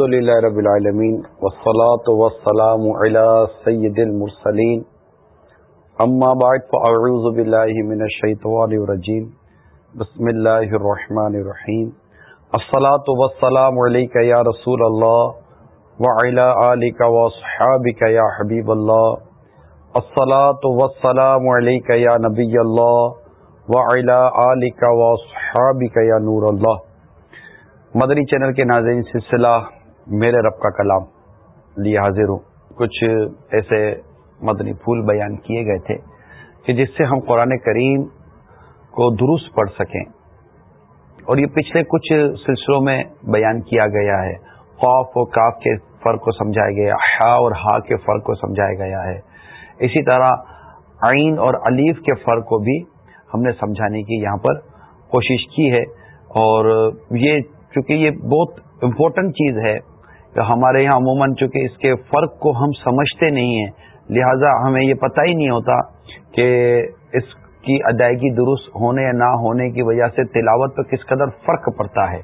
الحمد للہ رب العالمین والصلاة والسلام على سید المرسلین. اما بعد فاعوذ باللہ من الشیطان الرجیم. بسم اللہ الرحمن الرحیم. الصلاة والسلام علیکہ یا رسول اللہ وعلى آلک واصحابک یا حبیب اللہ. الصلاة والسلام علیکہ یا نبی اللہ وعلى آلک واصحابک یا نور اللہ. مدنی چینل کے ناظرین سلسلہ میرے رب کا کلام لیے حاضر ہوں۔ کچھ ایسے مدنی پھول بیان کیے گئے تھے کہ جس سے ہم قرآن کریم کو درست پڑھ سکیں۔ اور یہ پچھلے کچھ سلسلوں میں بیان کیا گیا ہے۔ خوف و کاف کے فرق کو سمجھایا گیا ہا اور ہا کے فرق کو سمجھایا گیا ہے۔ اسی طرح عین اور علیف کے فرق کو بھی ہم نے سمجھانے کی یہاں پر کوشش کی ہے۔ اور یہ چونکہ یہ بہت امپورٹنٹ چیز ہے کہ ہمارے یہاں عموماً چونکہ اس کے فرق کو ہم سمجھتے نہیں ہیں، لہذا ہمیں یہ پتہ ہی نہیں ہوتا کہ اس کی ادائیگی درست ہونے یا نہ ہونے کی وجہ سے تلاوت پر کس قدر فرق پڑتا ہے۔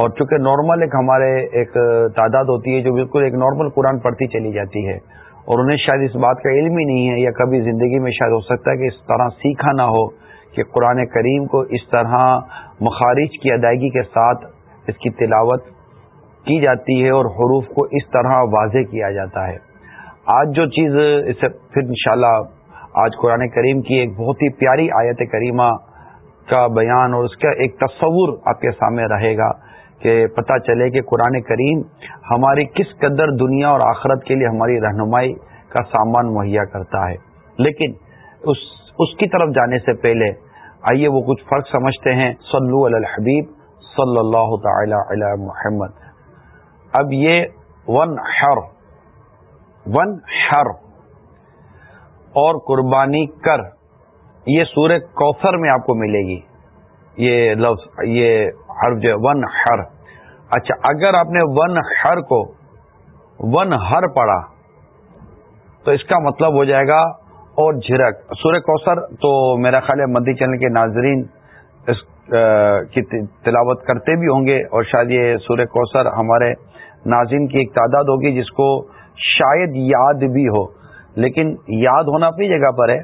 اور چونکہ نارمل ایک ہمارے ایک تعداد ہوتی ہے جو بالکل ایک نارمل قرآن پڑھتی چلی جاتی ہے، اور انہیں شاید اس بات کا علم ہی نہیں ہے یا کبھی زندگی میں شاید ہو سکتا ہے کہ اس طرح سیکھا نہ ہو کہ قرآن کریم کو اس طرح مخارج کی ادائیگی کے ساتھ اس کی تلاوت کی جاتی ہے اور حروف کو اس طرح واضح کیا جاتا ہے۔ آج جو چیز اسے پھر انشاءاللہ آج قرآن کریم کی ایک بہت ہی پیاری آیت کریمہ کا بیان اور اس کا ایک تصور آپ کے سامنے رہے گا کہ پتہ چلے کہ قرآن کریم ہماری کس قدر دنیا اور آخرت کے لیے ہماری رہنمائی کا سامان مہیا کرتا ہے۔ لیکن اس اس کی طرف جانے سے پہلے آئیے وہ کچھ فرق سمجھتے ہیں۔ صلو علی الحبیب صلی اللہ تعالی علی محمد۔ اب یہ ون ہر ون ہر اور قربانی کر، یہ سورہ کوثر میں آپ کو ملے گی۔ یہ لفظ، یہ حرف جو ون ہر اچھا اگر آپ نے ون ہر کو ون ہر پڑھا، تو اس کا مطلب ہو جائے گا اور جھرک۔ سورہ کوثر تو میرا خیال ہے مدی چینل کے ناظرین اس کی تلاوت کرتے بھی ہوں گے اور شاید یہ سورہ کوثر ہمارے ناظرین کی ایک تعداد ہوگی جس کو شاید یاد بھی ہو۔ لیکن یاد ہونا اپنی جگہ پر ہے۔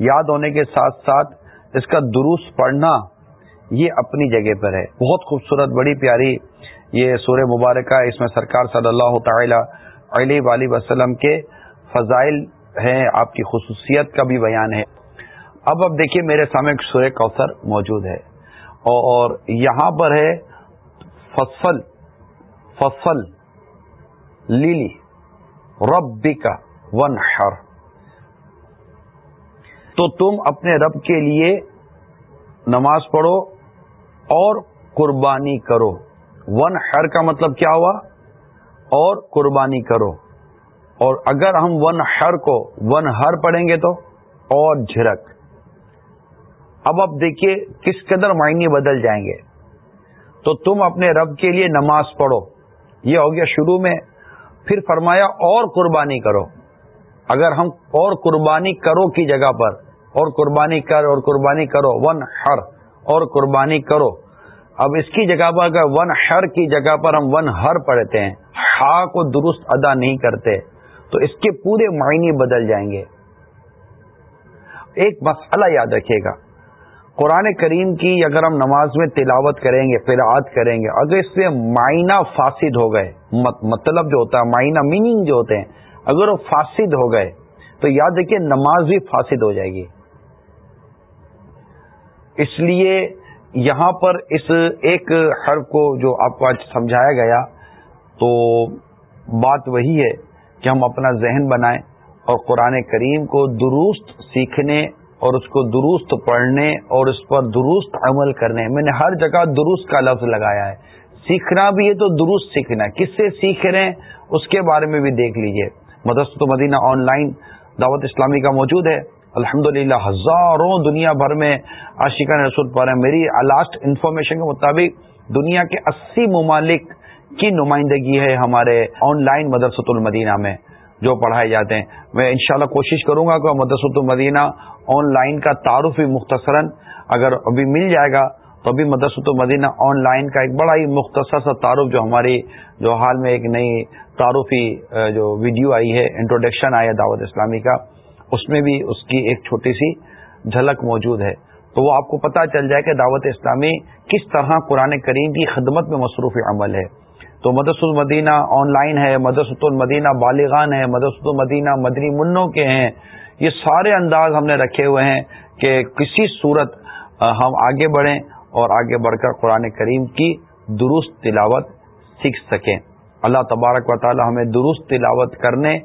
یاد ہونے کے ساتھ ساتھ اس کا دروس پڑھنا یہ اپنی جگہ پر ہے۔ بہت خوبصورت، بڑی پیاری یہ سورہ مبارکہ اس میں سرکار صلی اللہ تعالی علیہ وآلہ وسلم کے فضائل ہیں۔ آپ کی خصوصیت کا بھی بیان ہے۔ اب اب دیکھیے میرے سامنے سورہ کوثر موجود ہے اور یہاں پر ہے فصل فصل لیلی رب کا ون ہر تو تم اپنے رب کے لیے نماز پڑھو اور قربانی کرو۔ ون ہر کا مطلب کیا ہوا؟ اور قربانی کرو۔ اور اگر ہم ون ہر کو ون ہر پڑھیں گے تو اور جھرک۔ اب اب دیکھیے کس قدر معنی بدل جائیں گے۔ تو تم اپنے رب کے لیے نماز پڑھو۔ یہ ہو گیا شروع میں۔ پھر فرمایا اور قربانی کرو۔ اگر ہم اور قربانی کرو کی جگہ پر، اور قربانی کر، اور قربانی کرو۔ ون ہر، اور قربانی کرو۔ اب اس کی جگہ پر اگر ون ہر کی جگہ پر ہم ون ہر پڑھتے ہیں، ہا کو درست ادا نہیں کرتے، تو اس کے پورے معنی بدل جائیں گے۔ ایک مسئلہ یاد رکھیے گا۔ قرآن کریم کی اگر ہم نماز میں تلاوت کریں گے قرآت کریں گے، اگر اس سے معائنہ فاسد ہو گئے مطلب جو ہوتا ہے معائنہ میننگ جو ہوتے ہیں، اگر وہ فاسد ہو گئے، تو یاد رکھیے نماز بھی فاسد ہو جائے گی۔ اس لیے یہاں پر اس ایک حرف کو جو آپ کو آج سمجھایا گیا، تو بات وہی ہے کہ ہم اپنا ذہن بنائیں اور قرآن کریم کو درست سیکھنے اور اس کو درست پڑھنے اور اس پر درست عمل کرنے۔ میں نے ہر جگہ درست کا لفظ لگایا ہے۔ سیکھنا بھی ہے تو درست سیکھنا ہے۔ کس سے سیکھ رہے ہیں؟ اس کے بارے میں بھی دیکھ لیجیے۔ مدرسۃ مدینہ آن لائن دعوت اسلامی کا موجود ہے۔ الحمد ہزاروں دنیا بھر میں عاشقہ رسول پر ہیں۔ میری لاسٹ انفارمیشن کے مطابق دنیا کے اسی ممالک کی نمائندگی ہے ہمارے آن لائن مدرسۃ المدینہ میں۔ جو پڑھائے جاتے ہیں۔ میں انشاءاللہ کوشش کروں گا کہ مدرسۃ المدینہ آن لائن کا تعارف بھی مختصراً اگر ابھی مل جائے گا، تو ابھی مدرسۃ المدینہ آن لائن کا ایک بڑا ہی مختصر سا تعارف جو ہماری، جو حال میں ایک نئی تعارفی جو ویڈیو آئی ہے انٹروڈکشن آیا دعوت اسلامی کا، اس میں بھی اس کی ایک چھوٹی سی جھلک موجود ہے۔ تو وہ آپ کو پتہ چل جائے کہ دعوت اسلامی کس طرح قرآن کریم کی خدمت میں مصروف عمل ہے۔ تو مدرس المدینہ آن لائن ہے، مدرسۃ المدینہ بالغان ہے، مدرسۃ المدینہ مدنی منوں کے ہیں۔ یہ سارے انداز ہم نے رکھے ہوئے ہیں کہ کسی صورت ہم آگے بڑھیں اور آگے بڑھ کر قرآن کریم کی درست تلاوت سیکھ سکیں۔ اللہ تبارک و تعالی ہمیں درست تلاوت کرنے،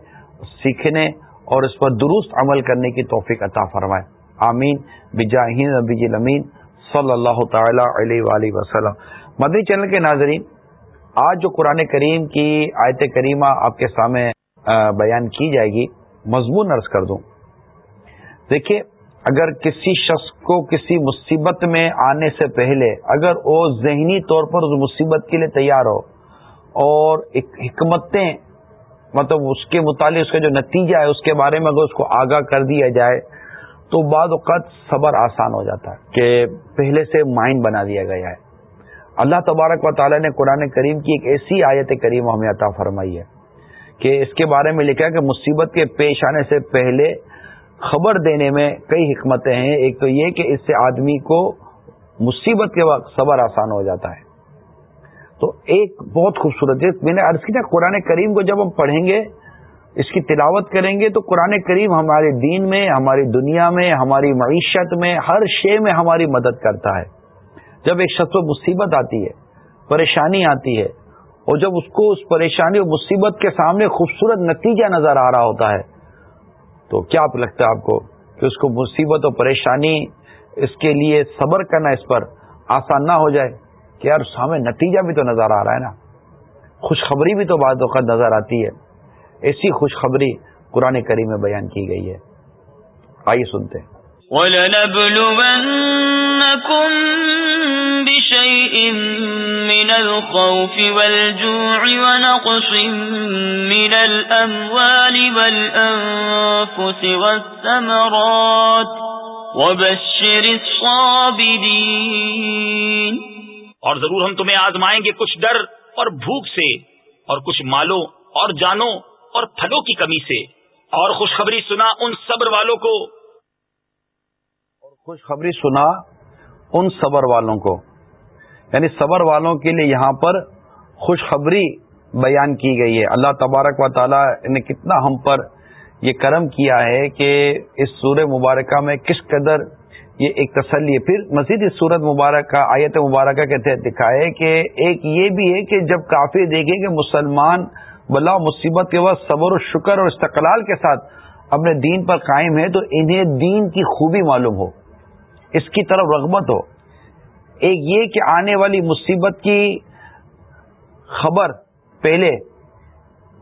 سیکھنے اور اس پر درست عمل کرنے کی توفیق عطا فرمائے۔ آمین۔ بجاہین نبی جی امین صلی اللہ تعالی علیہ وآلہ وسلم۔ مدنی چینل کے ناظرین آج جو قرآن کریم کی آیت کریمہ آپ کے سامنے بیان کی جائے گی، مضمون عرض کر دوں۔ دیکھیے، اگر کسی شخص کو کسی مصیبت میں آنے سے پہلے، اگر وہ ذہنی طور پر اس مصیبت کے لیے تیار ہو اور حکمتیں مطلب اس کے متعلق اس کا جو نتیجہ ہے، اس کے بارے میں اگر اس کو آگاہ کر دیا جائے، تو بعد اوقات صبر آسان ہو جاتا ہے کہ پہلے سے مائنڈ بنا دیا گیا ہے۔ اللہ تبارک و تعالیٰ نے قرآن کریم کی ایک ایسی آیت کریم ہمیں عطا فرمائی ہے کہ اس کے بارے میں لکھا کہ مصیبت کے پیش آنے سے پہلے خبر دینے میں کئی حکمتیں ہیں۔ ایک تو یہ کہ اس سے آدمی کو مصیبت کے وقت صبر آسان ہو جاتا ہے۔ تو ایک بہت خوبصورت میں نے عرض کیا قرآن کریم کو جب ہم پڑھیں گے، اس کی تلاوت کریں گے، تو قرآن کریم ہمارے دین میں، ہماری دنیا میں، ہماری معیشت میں، ہر شے میں ہماری مدد کرتا ہے۔ جب ایک شخص و مصیبت آتی ہے، پریشانی آتی ہے، اور جب اس کو اس پریشانی اور مصیبت کے سامنے خوبصورت نتیجہ نظر آ رہا ہوتا ہے، تو کیا لگتا ہے آپ کو کہ اس کو مصیبت اور پریشانی اس کے لیے صبر کرنا اس پر آسان نہ ہو جائے؟ کہ یار، سامنے نتیجہ بھی تو نظر آ رہا ہے نا۔ خوشخبری بھی تو بعض وقت نظر آتی ہے۔ ایسی خوشخبری قرآن کری میں بیان کی گئی ہے۔ آئیے سنتے ہیں۔ من الخوف والجوع ونقص من الأموال والأنفس والثمرات وبشر الصابدين اور ضرور ہم تمہیں آزمائیں گے کچھ ڈر اور بھوک سے اور کچھ مالوں اور جانوں اور پھلوں کی کمی سے اور خوشخبری سنا ان صبر والوں کو اور خوشخبری سنا ان صبر والوں کو۔ یعنی صبر والوں کے لیے یہاں پر خوشخبری بیان کی گئی ہے۔ اللہ تبارک و تعالیٰ نے کتنا ہم پر یہ کرم کیا ہے کہ اس سور مبارکہ میں کس قدر یہ ایک تسلی ہے۔ پھر مزید اس صورت مبارکہ آیت مبارکہ کے تحت دکھائے کہ ایک یہ بھی ہے کہ جب کافی دیکھیں کہ مسلمان بلا مصیبت کے بعد صبر و شکر اور استقلال کے ساتھ اپنے دین پر قائم ہے تو انہیں دین کی خوبی معلوم ہو، اس کی طرف رغبت ہو۔ ایک یہ کہ آنے والی مصیبت کی خبر پہلے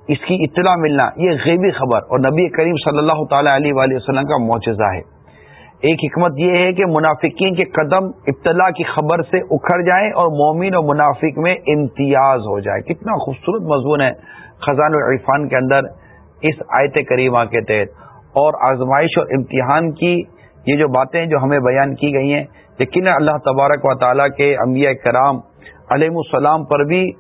اس کی اطلاع ملنا، یہ غیبی خبر اور نبی کریم صلی اللہ تعالی علیہ وآلہ وسلم کا معجزہ ہے۔ ایک حکمت یہ ہے کہ منافقین کے قدم ابتلا کی خبر سے اکھڑ جائیں اور مومن اور منافق میں امتیاز ہو جائے۔ کتنا خوبصورت مضمون ہے خزان العرفان کے اندر اس آیت کریمہ کے تحت۔ اور آزمائش اور امتحان کی یہ جو باتیں جو ہمیں بیان کی گئی ہیں لیکن اللہ تبارک و تعالیٰ کے انبیاء کرام علیہ السلام پر بھی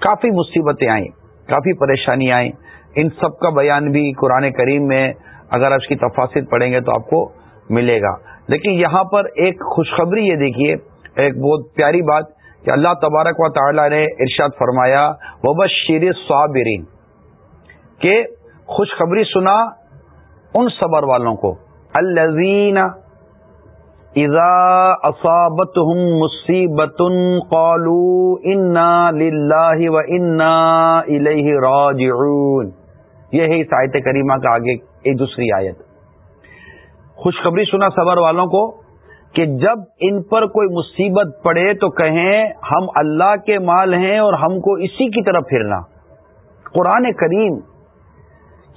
کافی مصیبتیں آئیں، کافی پریشانی آئیں۔ ان سب کا بیان بھی قرآن کریم میں اگر آپ اس کی تفاصر پڑھیں گے تو آپ کو ملے گا۔ لیکن یہاں پر ایک خوشخبری یہ دیکھیے، ایک بہت پیاری بات کہ اللہ تبارک و تعالی نے ارشاد فرمایا وبش شیر صابرین کہ خوشخبری سنا ان صبر والوں کو۔ الزین اذا اصابتهم مصیبت قالوا انا للہ و انا الیہ راجعون۔ یہ ہے اس آیت کریمہ کا آگے ایک دوسری آیت۔ خوشخبری سنا صبر والوں کو کہ جب ان پر کوئی مصیبت پڑے تو کہیں ہم اللہ کے مال ہیں اور ہم کو اسی کی طرف پھرنا۔ قرآن کریم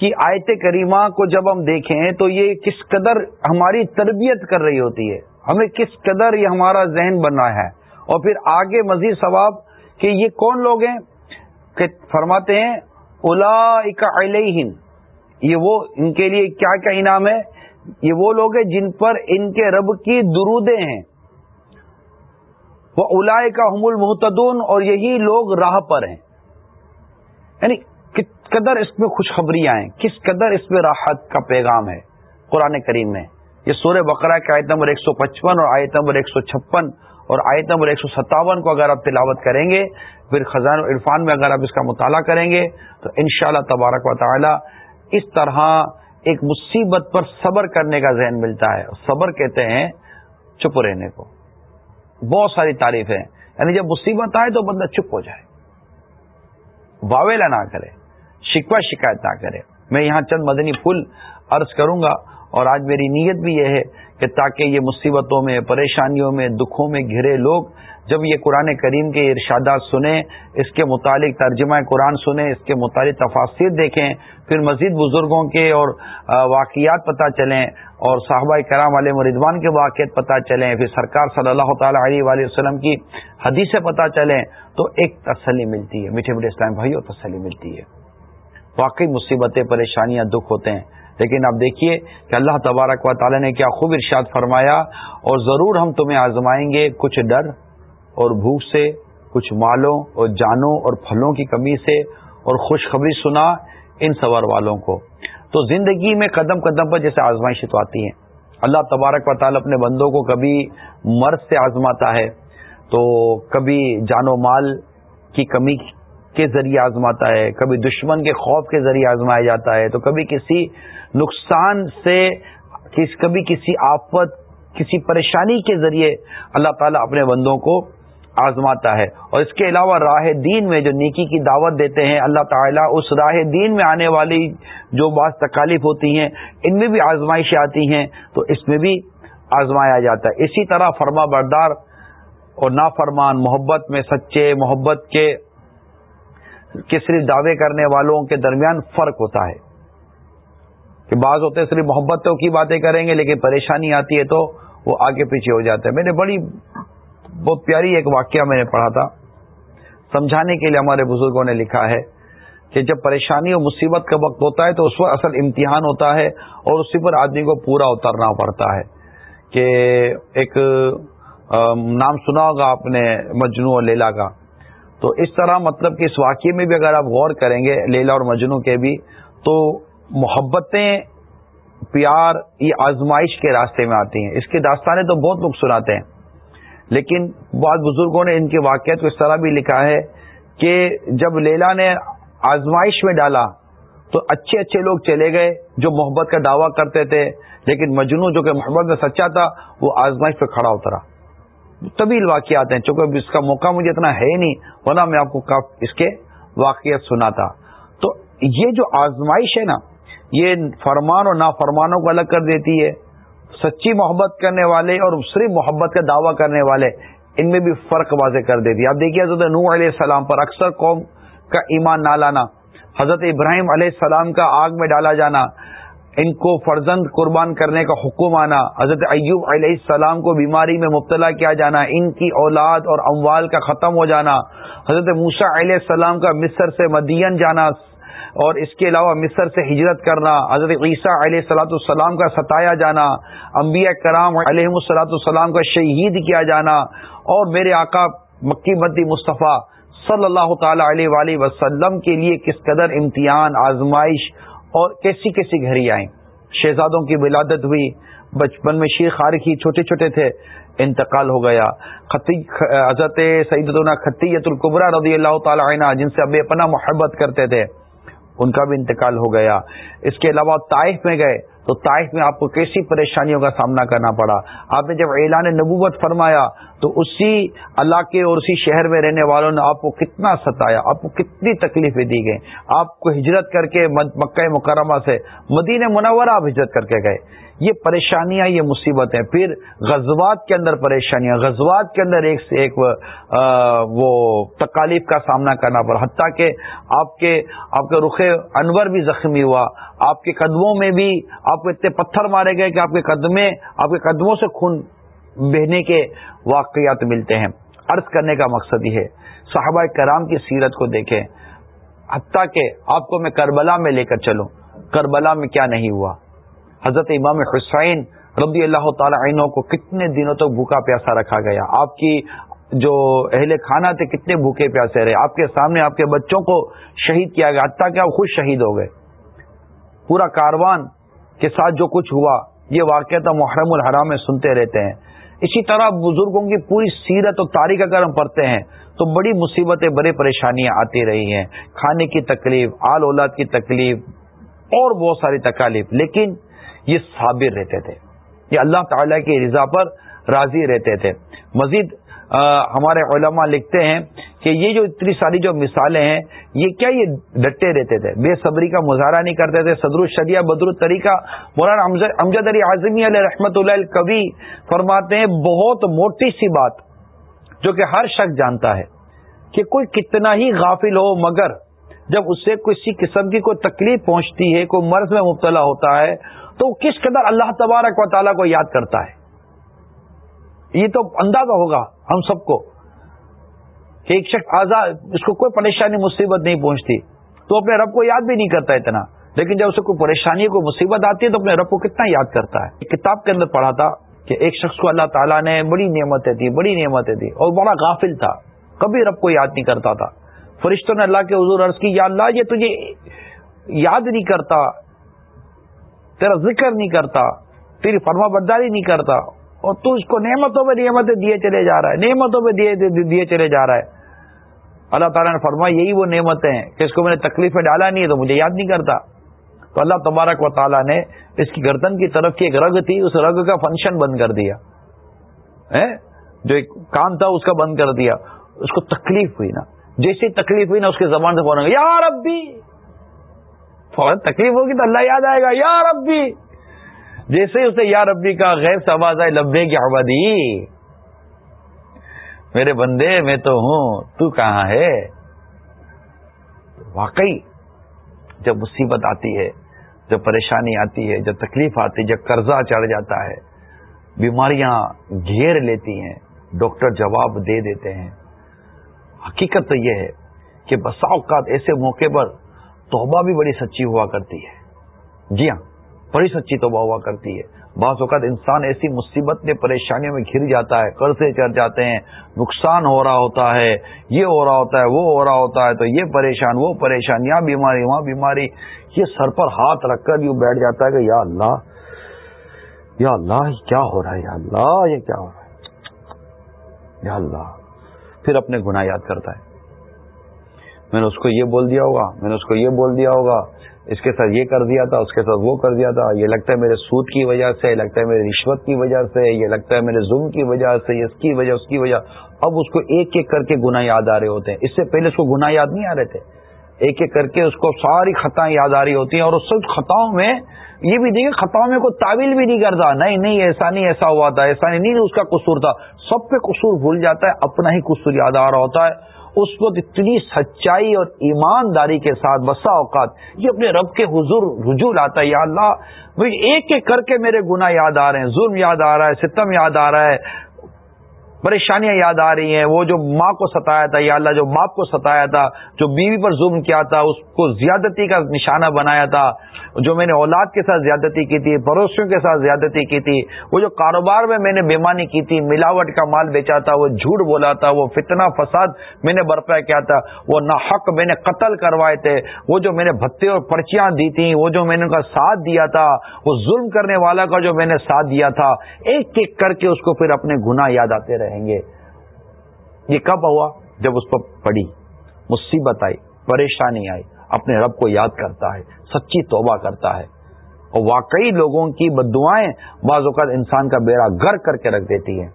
کی آیت کریمہ کو جب ہم دیکھیں تو یہ کس قدر ہماری تربیت کر رہی ہوتی ہے، ہمیں کس قدر یہ ہمارا ذہن بنا ہے۔ اور پھر آگے مزید ثواب کہ یہ کون لوگ ہیں؟ کہ فرماتے ہیں الا علیہن یہ وہ ان کے لیے کیا کیا انعام ہے؟ یہ وہ لوگ ہیں جن پر ان کے رب کی درودیں ہیں۔ وہ الاائے کا حم المحتدون اور یہی لوگ راہ پر ہیں۔ یعنی قدر اس میں خوشخبریاں ہیں کس قدر اس میں راحت کا پیغام ہے؟ قرآن کریم میں۔ یہ سورہ بقرہ کے آیت نمبر ایک سو پچپن اور آیت نمبر ایک سو چھپن اور آیت نمبر ایک سو ستاون کو اگر آپ تلاوت کریں گے، پھر خزان عرفان میں اگر آپ اس کا مطالعہ کریں گے، تو انشاءاللہ تبارک و تعالی اس طرح ایک مصیبت پر صبر کرنے کا ذہن ملتا ہے۔ صبر کہتے ہیں چپ رہنے کو۔ بہت ساری تعریفیں۔ یعنی جب مصیبت آئے تو بندہ چپ ہو جائے۔ واویلا نہ کرے۔ شکوہ شکایت نہ کرے۔ میں یہاں چند مدنی پھول عرض کروں گا اور آج میری نیت بھی یہ ہے کہ تاکہ یہ مصیبتوں میں، پریشانیوں میں، دکھوں میں گھرے لوگ جب یہ قرآن کریم کے ارشادات سنیں، اس کے متعلق ترجمہ قرآن سنیں، اس کے متعلق تفاصر دیکھیں، پھر مزید بزرگوں کے اور واقعات پتہ چلیں اور صحابہ کرام علیہ مردوان کے واقعات پتہ چلیں، پھر سرکار صلی اللہ تعالی علیہ وآلہ وسلم کی حدیثیں پتہ چلیں، تو ایک تسلی ملتی ہے، میٹھے میٹھے اسلام بھائیوں تسلی ملتی ہے۔ واقعی مصیبتیں، پریشانیاں، دکھ ہوتے ہیں۔ لیکن اب دیکھیے کہ اللہ تبارک و تعالی نے کیا خوب ارشاد فرمایا اور ضرور ہم تمہیں آزمائیں گے کچھ ڈر اور بھوک سے، کچھ مالوں اور جانوں اور پھلوں کی کمی سے اور خوشخبری سنا ان سوار والوں کو۔ تو زندگی میں قدم قدم پر جیسے آزمائشیں تو آتی ہیں۔ اللہ تبارک و تعالی اپنے بندوں کو کبھی مرض سے آزماتا ہے تو کبھی جان و مال کی کمی کے ذریعے آزماتا ہے، کبھی دشمن کے خوف کے ذریعے آزمایا جاتا ہے، تو کبھی کسی نقصان سے کبھی کسی آفت، کسی پریشانی کے ذریعے اللہ تعالیٰ اپنے بندوں کو آزماتا ہے۔ اور اس کے علاوہ راہ دین میں جو نیکی کی دعوت دیتے ہیں، اللہ تعالیٰ اس راہ دین میں آنے والی جو بعض تکالیف ہوتی ہیں، ان میں بھی آزمائشیں آتی ہیں، تو اس میں بھی آزمایا جاتا ہے۔ اسی طرح فرما بردار اور نافرمان محبت میں، سچے محبت کے صرف دعوے کرنے والوں کے درمیان فرق ہوتا ہے کہ بعض ہوتے صرف محبتوں کی باتیں کریں گے لیکن پریشانی آتی ہے تو وہ آگے پیچھے ہو جاتے ہیں۔ میں نے بڑی بہت پیاری ایک واقعہ میں نے پڑھا تھا۔ سمجھانے کے لیے ہمارے بزرگوں نے لکھا ہے کہ جب پریشانی اور مصیبت کا وقت ہوتا ہے تو اس وقت اصل امتحان ہوتا ہے اور اسی پر آدمی کو پورا اترنا پڑتا ہے۔ کہ ایک نام سنا ہوگا آپ نے مجنو اور لیلا کا۔ تو اس طرح مطلب کہ اس واقعے میں بھی اگر آپ غور کریں گے، لیلا اور مجنو کے بھی، تو محبتیں، پیار، یہ آزمائش کے راستے میں آتی ہیں۔ اس کے داستانیں تو بہت لوگ سناتے ہیں، لیکن بعض بزرگوں نے ان کے واقعات کو اس طرح بھی لکھا ہے کہ جب لیلا نے آزمائش میں ڈالا تو اچھے اچھے لوگ چلے گئے جو محبت کا دعویٰ کرتے تھے، لیکن مجنو جو کہ محبت میں سچا تھا، وہ آزمائش پہ کھڑا اترا۔ طویل واقعات ہیں، چونکہ اس کا موقع مجھے اتنا ہے نہیں، ورنہ میں آپ کو اس کے واقعات سنا تھا تو یہ جو آزمائش ہے نا، یہ فرمان اور نافرمانوں کو الگ کر دیتی ہے۔ سچی محبت کرنے والے اور صرف محبت کا دعویٰ کرنے والے، ان میں بھی فرق واضح کر دیتی۔ ہے آپ دیکھیے حضرت نوح علیہ السلام پر اکثر قوم کا ایمان نہ لانا، حضرت ابراہیم علیہ السلام کا آگ میں ڈالا جانا ان کو فرزند قربان کرنے کا حکم آنا۔ حضرت ایوب علیہ السلام کو بیماری میں مبتلا کیا جانا، ان کی اولاد اور اموال کا ختم ہو جانا۔ حضرت موسا علیہ السلام کا مصر سے مدین جانا اور اس کے علاوہ مصر سے ہجرت کرنا۔ حضرت عیسیٰ علیہ السلاۃ السلام کا ستایا جانا۔ انبیاء کرام علیہ السلاۃ السلام کا شہید کیا جانا۔ اور میرے آقا مکی مدی مصطفیٰ صلی اللہ تعالی علیہ وسلم کے لیے کس قدر امتحان، آزمائش اور کیسی کیسی گھڑی آئیں۔ شہزادوں کی ولادت ہوئی۔ بچپن میں شیر خارقی چھوٹے چھوٹے تھے۔ انتقال ہو گیا۔ حضرت سعید خطیت القبرہ رضی اللہ تعالی عنہ، جن سے اب اپنا محبت کرتے تھے، ان کا بھی انتقال ہو گیا۔ اس کے علاوہ طائف میں گئے۔ تو طائف میں آپ کو کیسی پریشانیوں کا سامنا کرنا پڑا؟ آپ نے جب اعلان نبوت فرمایا، تو اسی علاقے اور اسی شہر میں رہنے والوں نے آپ کو کتنا ستایا؟ آپ کو کتنی تکلیفیں دی گئیں؟ آپ کو ہجرت کر کے مکہ مکرمہ سے مدینہ منورہ آپ ہجرت کر کے گئے۔ یہ پریشانیاں، یہ مصیبتیں۔ پھر غزوات کے اندر پریشانیاں، غزوات کے اندر ایک سے ایک وہ تکالیف کا سامنا کرنا پڑا۔ حتیٰ کہ آپ کے آپ کے رخ انور بھی زخمی ہوا۔ آپ کے قدموں میں بھی آپ کو اتنے پتھر مارے گئے کہ آپ کے قدمے، آپ کے قدموں سے خون بہنے کے واقعات ملتے ہیں۔ عرض کرنے کا مقصد یہ ہے، صحابہ کرام کی سیرت کو دیکھیں۔ حتیٰ کہ آپ کو میں کربلا میں لے کر چلوں۔ کربلا میں کیا نہیں ہوا۔ حضرت امام حسین رضی اللہ تعالی عنہ کو کتنے دنوں تک بھوکا پیاسا رکھا گیا؟ آپ کی جو اہل کھانا تھے کتنے بھوکے پیاسے رہے؟ آپ کے سامنے آپ کے بچوں کو شہید کیا گیا، حتیٰ کہ آپ خود شہید ہو گئے۔ پورا کاروان کے ساتھ جو کچھ ہوا، یہ واقعہ تھا محرم الحرام میں سنتے رہتے ہیں۔ اسی طرح بزرگوں کی پوری سیرت اور تاریخ اگر ہم پڑھتے ہیں، تو بڑی مصیبتیں، بڑی پریشانیاں آتی رہی ہیں۔ کھانے کی تکلیف، آل اولاد کی تکلیف، اور بہت ساری تکالیف۔ لیکن یہ صابر رہتے تھے۔ یہ اللہ تعالی کی رضا پر راضی رہتے تھے۔ مزید ہمارے علماء لکھتے ہیں کہ یہ جو اتنی ساری جو مثالیں ہیں، یہ کیا یہ ڈٹے رہتے تھے؟ بے صبری کا مظاہرہ نہیں کرتے تھے۔ صدر الشریعہ بدر الطریقہ، مولانا امجد علی اعظمی علیہ رحمت اللہ کبھی فرماتے ہیں، بہت موٹی سی بات جو کہ ہر شخص جانتا ہے کہ کوئی کتنا ہی غافل ہو، مگر جب اس سے کسی قسم کی کوئی تکلیف پہنچتی ہے، کوئی مرض میں مبتلا ہوتا ہے تو کس قدر اللہ تبارک و تعالیٰ کو یاد کرتا ہے؟ یہ تو اندازہ ہوگا ہم سب کو کہ ایک شخص آزاد، اس کو کوئی پریشانی، مصیبت نہیں پہنچتی۔ تو اپنے رب کو یاد بھی نہیں کرتا اتنا۔ لیکن جب اسے کوئی پریشانی، کوئی مصیبت آتی ہے تو اپنے رب کو کتنا یاد کرتا ہے۔ کتاب کے اندر پڑھا تھا کہ ایک شخص کو اللہ تعالیٰ نے بڑی نعمتیں دی، بڑی نعمتیں دی اور بڑا غافل تھا۔ کبھی رب کو یاد نہیں کرتا تھا۔ فرشتوں نے اللہ کے حضور عرض کی، یا اللہ، یہ تجھے یاد نہیں کرتا۔ تیرا ذکر نہیں کرتا، تیری فرما برداری نہیں کرتا، اور تو اس کو نعمتوں میں نعمتیں دیے چلے جا رہا ہے، نعمتوں میں دیے چلے جا رہا ہے۔ اللہ تعالیٰ نے فرمایا، یہی وہ نعمتیں ہیں کہ اس کو میں نے تکلیف میں ڈالا نہیں ہے تو مجھے یاد نہیں کرتا۔ تو اللہ تبارک و تعالیٰ نے اس کی گردن کی طرف کی ایک رگ تھی، اس رگ کا فنکشن بند کر دیا۔ جو ایک کام تھا، اس کا بند کر دیا۔ اس کو تکلیف ہوئی نا۔ جیسی تکلیف ہوئی نا، اس کے زبان سے فوراً یار اب بھی فوراً تکلیف ہوگی تو اللہ یاد آئے گا یار اب بھی جیسے اسے یا ربی کا غیر سواز آئے لبے کی آبادی میرے بندے، میں تو ہوں، تو کہاں ہے؟ واقعی، جب مصیبت آتی ہے، جب پریشانی آتی ہے، جب تکلیف آتی ہے، جب قرضہ چڑھ جاتا ہے، بیماریاں گھیر لیتی ہیں، ڈاکٹر جواب دے دیتے ہیں۔ حقیقت تو یہ ہے کہ بسا اوقات ایسے موقع پر توبہ بھی بڑی سچی ہوا کرتی ہے۔ جی ہاں بڑی سچی توبہ ہوا کرتی ہے۔ بعض اوقات انسان ایسی مصیبت میں، پریشانیوں میں گھر جاتا ہے، قرضے چڑھ جاتے ہیں، نقصان ہو رہا ہوتا ہے، یہ ہو رہا ہوتا ہے، وہ ہو رہا ہوتا ہے، تو یہ پریشان، وہ پریشان، یہاں بیماری، وہاں بیماری۔ یہ سر پر ہاتھ رکھ کر یوں بیٹھ جاتا ہے کہ یا اللہ یا اللہ، یہ کیا ہو رہا ہے؟ یا اللہ، یہ کیا ہو رہا ہے؟ یا اللہ، پھر اپنے گناہ یاد کرتا ہے۔ میں نے اس کو یہ بول دیا ہوگا، میں نے اس کو یہ بول دیا ہوگا، اس کے ساتھ یہ کر دیا تھا، اس کے ساتھ وہ کر دیا تھا، یہ لگتا ہے میرے سود کی وجہ سے لگتا ہے میرے رشوت کی وجہ سے، یہ لگتا ہے میرے ظلم کی وجہ سے اس کی وجہ، اس کی وجہ۔ اب اس کو ایک ایک کر کے گناہ یاد آ رہے ہوتے ہیں۔ اس سے پہلے اس کو گناہ یاد نہیں آ رہے تھے۔ ایک ایک کر کے اس کو ساری خطائیں یاد آ رہی ہوتی ہیں اور اس سب خطاؤں میں یہ بھی دیکھیں، خطاؤں میں کوئی تعویل بھی نہیں کرتا نہیں نہیں، ایسا نہیں، ایسا ہوا تھا، ایسا نہیں نہیں، اس کا قصور تھا۔ سب پہ قصور بھول جاتا ہے، اپنا ہی قصور یاد آ رہا ہوتا ہے۔ اس وقت اتنی سچائی اور ایمانداری کے ساتھ بسا اوقات یہ اپنے رب کے حضور رجوع لاتا ہے، یا اللہ ایک ایک کر کے میرے گناہ یاد آ رہے ہیں، ظلم یاد آ رہا ہے، ستم یاد آ رہا ہے، پریشانیاں یاد آ رہی ہیں، وہ جو ماں کو ستایا تھا، یا اللہ، جو باپ کو ستایا تھا، جو بیوی پر ظلم کیا تھا، اس کو زیادتی کا نشانہ بنایا تھا جو میں نے اولاد کے ساتھ زیادتی کی تھی، پڑوسیوں کے ساتھ زیادتی کی تھی، وہ جو کاروبار میں میں نے بےمانی کی تھی، ملاوٹ کا مال بیچا تھا، وہ جھوٹ بولا تھا، وہ فتنہ فساد میں نے برپا کیا تھا، وہ نہ حق میں نے قتل کروائے تھے، وہ جو میں نے بھتے اور پرچیاں دی تھیں، وہ جو میں نے ان کا ساتھ دیا تھا، وہ ظلم کرنے والا کا جو میں نے ساتھ دیا تھا، ایک ایک کر کے اس کو پھر اپنے گناہ یاد آتے رہیں گے۔ یہ کب ہوا؟ جب اس پر پڑی، مصیبت آئی، پریشانی آئی۔ اپنے رب کو یاد کرتا ہے، سچی توبہ کرتا ہے۔ اور واقعی لوگوں کی بدوائیں بعض اوقات انسان کا بیڑا گر کر کے رکھ دیتی ہیں۔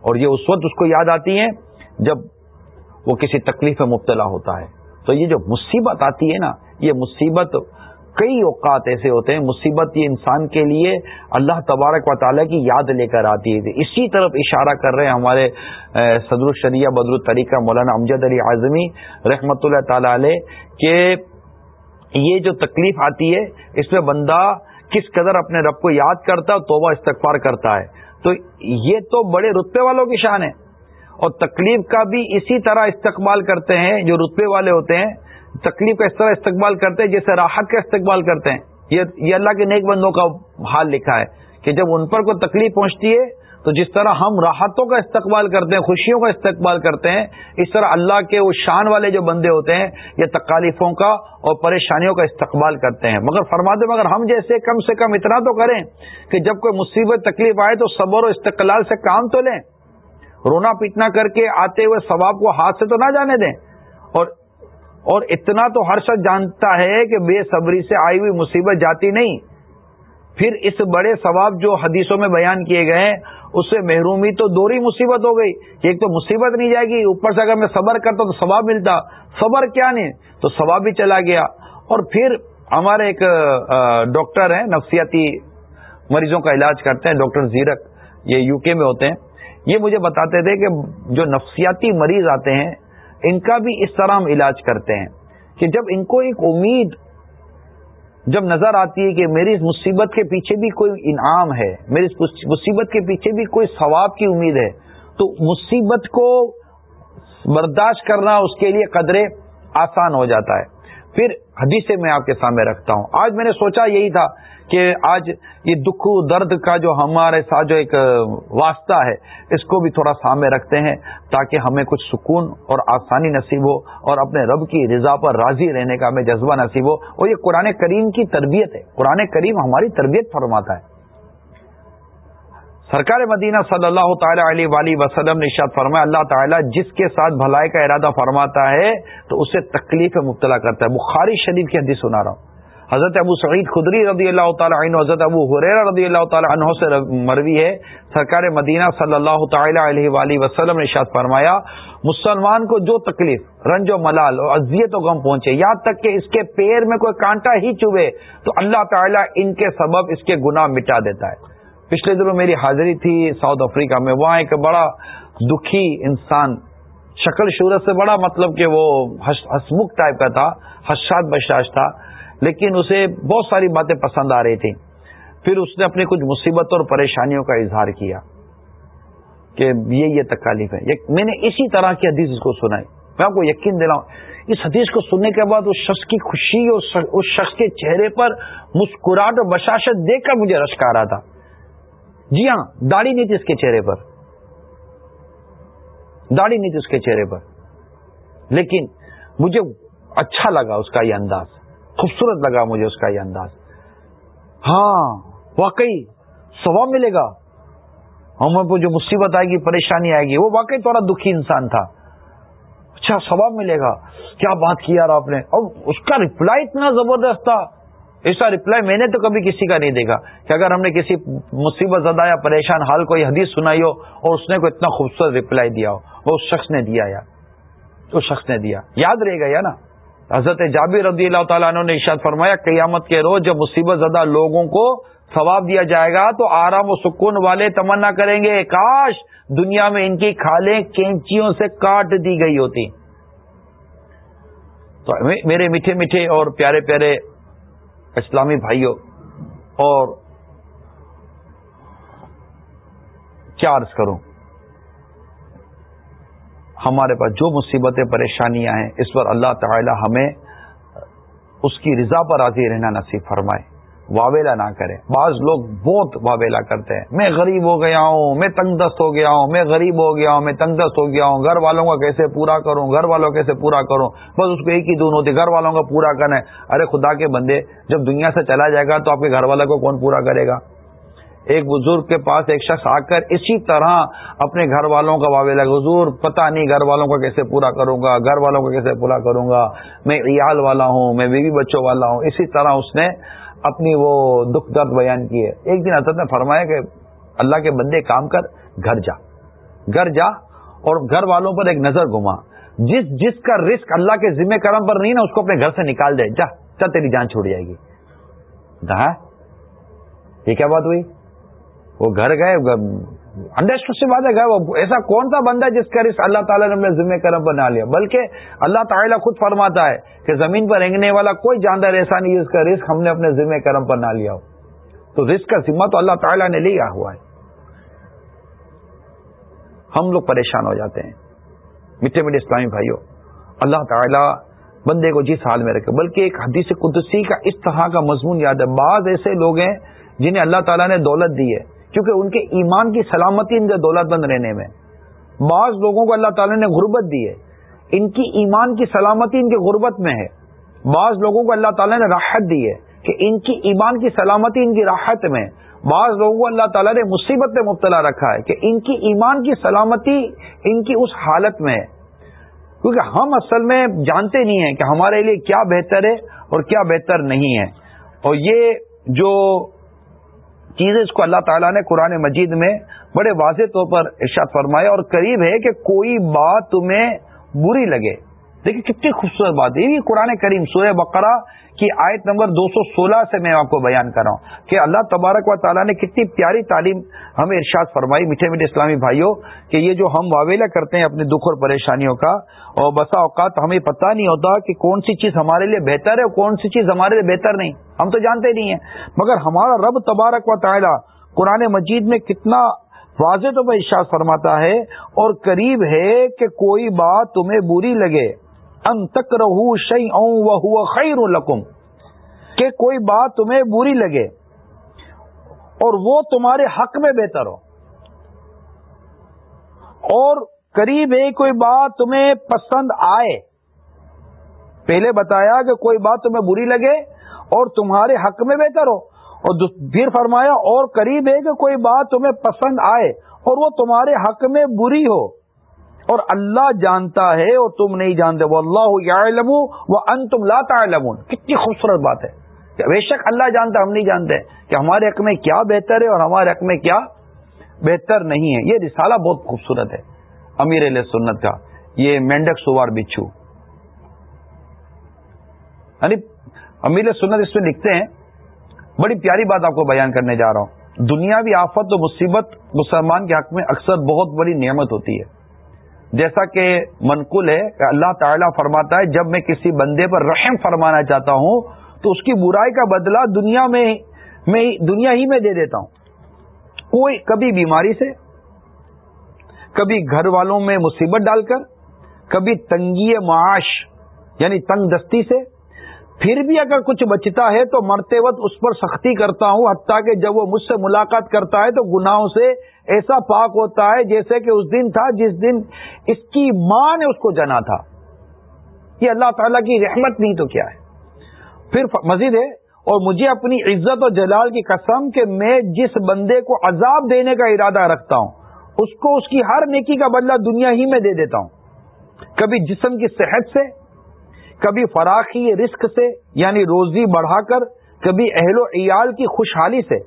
اور یہ اس وقت اس کو یاد آتی ہیں جب وہ کسی تکلیف میں مبتلا ہوتا ہے۔ تو یہ جو مصیبت آتی ہے نا، یہ مصیبت کئی اوقات ایسے ہوتے ہیں، مصیبت یہ انسان کے لیے اللہ تبارک و تعالیٰ کی یاد لے کر آتی ہے۔ اسی طرف اشارہ کر رہے ہیں ہمارے صدر الشریعہ بدر الطریقہ مولانا امجد علی اعظمی رحمۃ اللہ تعالی علیہ کہ یہ جو تکلیف آتی ہے، اس میں بندہ کس قدر اپنے رب کو یاد کرتا ہے توبہ استغفار کرتا ہے۔ تو یہ تو بڑے رتبے والوں کی شان ہے۔ اور تکلیف کا بھی اسی طرح استقبال کرتے ہیں جو رتبے والے ہوتے ہیں۔ تکلیف کا اس طرح استقبال کرتے ہیں جیسے راحت کا استقبال کرتے ہیں۔ یہ اللہ کے نیک بندوں کا حال لکھا ہے کہ جب ان پر کوئی تکلیف پہنچتی ہے تو جس طرح ہم راحتوں کا استقبال کرتے ہیں، خوشیوں کا استقبال کرتے ہیں، اس طرح اللہ کے وہ شان والے جو بندے ہوتے ہیں، یہ تکالیفوں کا اور پریشانیوں کا استقبال کرتے ہیں۔ مگر فرماتے مگر ہم جیسے کم سے کم اتنا تو کریں کہ جب کوئی مصیبت، تکلیف آئے تو صبر و استقلال سے کام تو لیں۔ رونا پیٹنا کر کے آتے ہوئے ثواب کو ہاتھ سے تو نہ جانے دیں۔ اور اور اتنا تو ہر شخص جانتا ہے کہ بے صبری سے آئی ہوئی مصیبت جاتی نہیں۔ پھر اس بڑے ثواب جو حدیثوں میں بیان کیے گئے ہیں، اس سے محرومی تو دوری مصیبت ہو گئی۔ ایک تو مصیبت نہیں جائے گی، اوپر سے اگر میں صبر کرتا تو ثواب ملتا۔ صبر کیا نہیں تو ثواب بھی چلا گیا۔ اور پھر ہمارے ایک ڈاکٹر ہیں، نفسیاتی مریضوں کا علاج کرتے ہیں، ڈاکٹر زیرک، یہ یو کے میں ہوتے ہیں۔ یہ مجھے بتاتے تھے کہ جو نفسیاتی مریض آتے ہیں ان کا بھی اس طرح ہم علاج کرتے ہیں کہ جب ان کو ایک امید جب نظر آتی ہے کہ میری اس مصیبت کے پیچھے بھی کوئی انعام ہے، میری اس مصیبت کے پیچھے بھی کوئی ثواب کی امید ہے، تو مصیبت کو برداشت کرنا اس کے لیے قدرے آسان ہو جاتا ہے۔ پھر حدیثیں سے میں آپ کے سامنے رکھتا ہوں۔ آج میں نے سوچا یہی تھا کہ آج یہ دکھ درد کا جو ہمارے ساتھ جو ایک واسطہ ہے، اس کو بھی تھوڑا سامنے رکھتے ہیں تاکہ ہمیں کچھ سکون اور آسانی نصیب ہو اور اپنے رب کی رضا پر راضی رہنے کا ہمیں جذبہ نصیب ہو۔ اور یہ قرآن کریم کی تربیت ہے۔ قرآن کریم ہماری تربیت فرماتا ہے۔ سرکار مدینہ صلی اللہ تعالی علیہ ولی وسلم نے شاد فرمایا، اللہ تعالیٰ جس کے ساتھ بھلائی کا ارادہ فرماتا ہے، تو اسے تکلیف مبتلا کرتا ہے۔ بخاری شریف کی حدیث سنا رہا ہوں۔ حضرت ابو سعید خدری رضی اللہ تعالیٰ عنہ، حضرت ابو حریر رضی اللہ تعالیٰ عنہ سے مروی ہے۔ سرکار مدینہ صلی اللہ تعالی علیہ وآلہ وسلم نے شاد فرمایا، مسلمان کو جو تکلیف، رنج و ملال اور اذیت و غم پہنچے، یہاں تک کہ اس کے پیر میں کوئی کانٹا ہی چوبے، تو اللہ تعالیٰ ان کے سبب اس کے گناہ مٹا دیتا ہے۔ پچھلے دنوں میری حاضری تھی ساؤتھ افریقہ میں، وہاں ایک بڑا دکھی انسان، شکل شورت سے بڑا مطلب کہ وہ ہسمکھ ٹائپ کا تھا، حشاد بشاش تھا، لیکن اسے بہت ساری باتیں پسند آ رہی تھیں۔ پھر اس نے اپنی کچھ مصیبت اور پریشانیوں کا اظہار کیا کہ یہ یہ تکالیف ہے میں نے اسی طرح کی حدیث اس کو سنائی۔ میں آپ کو یقین دلاؤں، اس حدیث کو سننے کے بعد اس شخص کی خوشی اور اس شخص کے چہرے پر مسکراہٹ اور بشاشت دیکھ کر مجھے رشک آ رہا تھا۔ جی ہاں داڑھی نہیں تھی اس کے چہرے پر۔ داڑھی نہیں تھی اس کے چہرے پر۔ لیکن مجھے اچھا لگا اس کا یہ انداز۔ خوبصورت لگا مجھے اس کا یہ انداز۔ ہاں واقعی ثواب ملے گا۔ ہمیں کو جو مصیبت آئے گی، پریشانی آئے گی، وہ واقعی تھوڑا دکھی انسان تھا۔ اچھا ثواب ملے گا۔ کیا بات کی یار آپ نے؟ اور اس کا ریپلائی اتنا زبردست تھا۔ ایسا رپلائی میں نے تو کبھی کسی کا نہیں دیکھا کہ اگر ہم نے کسی مصیبت زدہ یا پریشان حال کو یہ حدیث سنائی ہو اور اس نے کوئی اتنا خوبصورت رپلائی دیا ہو، وہ اس شخص نے دیا یا؟ اس شخص نے دیا۔ یاد رہے گا یا نا؟ حضرت جابر رضی اللہ تعالیٰ عنہ نے ارشاد فرمایا، قیامت کے روز جب مصیبت زدہ لوگوں کو ثواب دیا جائے گا تو آرام و سکون والے تمنا کریں گے۔ کاش دنیا میں ان کی کھالیں کینچیوں سے کاٹ دی گئی ہوتی۔ تو میرے میٹھے میٹھے اور پیارے پیارے اسلامی بھائیوں اور چارج کروں۔ ہمارے پاس جو مصیبتیں، پریشانیاں ہیں، اس پر اللہ تعالی ہمیں اس کی رضا پر راضی رہنا نصیب فرمائے۔ واویلا نہ کرے بعض لوگ بہت واویلا کرتے ہیں۔ میں غریب ہو گیا ہوں، میں تنگ دست ہو گیا ہوں، میں غریب ہو گیا ہوں، میں تنگ دست ہو گیا ہوں۔ گھر والوں کا کیسے پورا کروں؟ گھر والوں کیسے پورا کروں؟ بس اس کو ایک ہی دون ہوتی گھر والوں کا پورا کرنا ہے۔ ارے خدا کے بندے، جب دنیا سے چلا جائے گا تو آپ کے گھر والوں کو کون پورا کرے گا؟ ایک بزرگ کے پاس ایک شخص آ کر اسی طرح اپنے گھر والوں کا واویلا حضور، پتہ نہیں گھر والوں کا کیسے پورا کروں گا، گھر والوں کا کیسے پورا کروں گا۔ میں عیال والا ہوں، میں بیوی بچوں والا ہوں۔ اسی طرح اس نے اپنی وہ دکھ درد بیان کیے۔ ایک دن حضرت نے فرمایا کہ اللہ کے بندے کام کر، گھر جا۔ گھر جا اور گھر والوں پر ایک نظر گھما۔ جس جس کا رسک اللہ کے ذمہ کرم پر نہیں نا، اس کو اپنے گھر سے نکال دے۔ جا، چل تیری جان چھوڑ جائے گی۔ یہ کیا بات ہوئی؟ وہ گھر گئے انڈرسٹینڈ بات ہے وہ ایسا کون سا بندہ جس کا رسک اللہ تعالیٰ نے اپنے ذمہ کرم پر نہ لیا؟ بلکہ اللہ تعالیٰ خود فرماتا ہے کہ زمین پر رینگنے والا کوئی جاندار ایسا نہیں جس کا رسک ہم نے اپنے ذمہ کرم پر نہ لیا ہو۔ تو رسک کا ذمہ تو اللہ تعالیٰ نے لیا ہوا ہے۔ ہم لوگ پریشان ہو جاتے ہیں۔ میٹھے میٹھے اسلامی بھائیوں، اللہ تعالیٰ بندے کو جس حال میں رکھے۔ بلکہ ایک حدیث قدسی کا اس طرح کا مضمون یاد ہے۔ بعض ایسے لوگ ہیں جنہیں اللہ تعالیٰ نے دولت دی ہے۔ کیونکہ ان کے ایمان کی سلامتی ان کے دولت مند رہنے میں۔ بعض لوگوں کو اللہ تعالیٰ نے غربت دی ہے۔ ان کی ایمان کی سلامتی ان کے غربت میں ہے۔ بعض لوگوں کو اللہ تعالیٰ نے راحت دی ہے کہ ان کی ایمان کی سلامتی ان کی راحت میں۔ بعض لوگوں کو اللہ تعالیٰ نے مصیبت میں مبتلا رکھا ہے کہ ان کی ایمان کی سلامتی ان کی اس حالت میں ہے۔ کیونکہ ہم اصل میں جانتے نہیں ہیں کہ ہمارے لیے کیا بہتر ہے اور کیا بہتر نہیں ہے۔ اور یہ جو چیزیں اس کو اللہ تعالیٰ نے قرآن مجید میں بڑے واضح طور پر ارشاد فرمایا اور قریب ہے کہ کوئی بات تمہیں بری لگے۔ دیکھیے کتنی خوبصورت بات ہے۔ یہ قرآن کریم سورہ بقرہ کی آیت نمبر دو سو سولہ سے میں آپ کو بیان کر رہا ہوں کہ اللہ تبارک و تعالیٰ نے کتنی پیاری تعلیم ہمیں ارشاد فرمائی میٹھے میٹھے اسلامی بھائیوں کہ یہ جو ہم واویلا کرتے ہیں اپنے دکھ اور پریشانیوں کا، اور بسا اوقات ہمیں پتہ نہیں ہوتا کہ کون سی چیز ہمارے لیے بہتر ہے اور کون سی چیز ہمارے لیے بہتر نہیں۔ ہم تو جانتے نہیں ہیں۔ مگر ہمارا رب تبارک و تعالیٰ قرآن مجید میں کتنا واضح تو ارشاد فرماتا ہے اور قریب ہے کہ کوئی بات تمہیں بری لگے۔ ان تک رہو خیر لکم کہ کوئی بات تمہیں بری لگے اور وہ تمہارے حق میں بہتر ہو اور قریب ہے کوئی بات تمہیں پسند آئے۔ پہلے بتایا کہ کوئی بات تمہیں بری لگے اور تمہارے حق میں بہتر ہو۔ اور پھر فرمایا اور قریب ہے کہ کوئی بات تمہیں پسند آئے اور وہ تمہارے حق میں بری ہو۔ اور اللہ جانتا ہے اور تم نہیں جانتے وہ اللہ وہ ان تم کتنی خوبصورت بات ہے بے شک اللہ جانتا ہم نہیں جانتے کہ ہمارے حق میں کیا بہتر ہے اور ہمارے حق میں کیا بہتر نہیں ہے۔ یہ رسالہ بہت خوبصورت ہے۔ امیر علیہ سنت کا۔ یہ مینڈک سوار بچھو۔ یعنی امیر سنت اس میں لکھتے ہیں، بڑی پیاری بات آپ کو بیان کرنے جا رہا ہوں۔ دنیاوی آفت و مصیبت مسلمان کے حق میں اکثر بہت بڑی نعمت ہوتی ہے۔ جیسا کہ منقول ہے کہ اللہ تعالیٰ فرماتا ہے، جب میں کسی بندے پر رحم فرمانا چاہتا ہوں، تو اس کی برائی کا بدلہ دنیا میں میں دنیا ہی میں دے دیتا ہوں۔ کوئی کبھی بیماری سے، کبھی گھر والوں میں مصیبت ڈال کر، کبھی تنگی معاش یعنی تنگ دستی سے پھر بھی اگر کچھ بچتا ہے تو مرتے وقت اس پر سختی کرتا ہوں، حتیٰ کہ جب وہ مجھ سے ملاقات کرتا ہے تو گناہوں سے ایسا پاک ہوتا ہے جیسے کہ اس دن تھا جس دن اس کی ماں نے اس کو جنا تھا۔ یہ اللہ تعالیٰ کی رحمت نہیں تو کیا ہے؟ پھر مزید ہے، اور مجھے اپنی عزت و جلال کی قسم کہ میں جس بندے کو عذاب دینے کا ارادہ رکھتا ہوں، اس کو اس کی ہر نیکی کا بدلہ دنیا ہی میں دے دیتا ہوں۔ کبھی جسم کی صحت سے کبھی فراخی رزق سے یعنی روزی بڑھا کر، کبھی اہل و عیال کی خوشحالی سے۔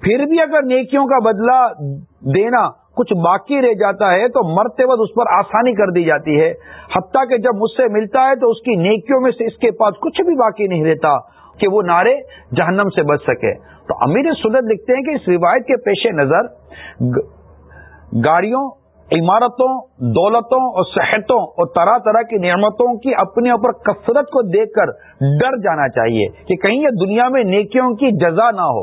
پھر بھی اگر نیکیوں کا بدلہ دینا کچھ باقی رہ جاتا ہے، تو مرتے وقت اس پر آسانی کر دی جاتی ہے۔ حتیٰ کہ جب مجھ سے ملتا ہے تو اس کی نیکیوں میں سے اس کے پاس کچھ بھی باقی نہیں رہتا کہ وہ نعرے جہنم سے بچ سکے۔ تو امیر سنت لکھتے ہیں کہ اس روایت کے پیش نظر گاڑیوں عمارتوں، دولتوں اور صحتوں اور طرح طرح کی نعمتوں کی اپنے اوپر کثرت کو دیکھ کر ڈر جانا چاہیے کہ کہیں یہ دنیا میں نیکیوں کی جزا نہ ہو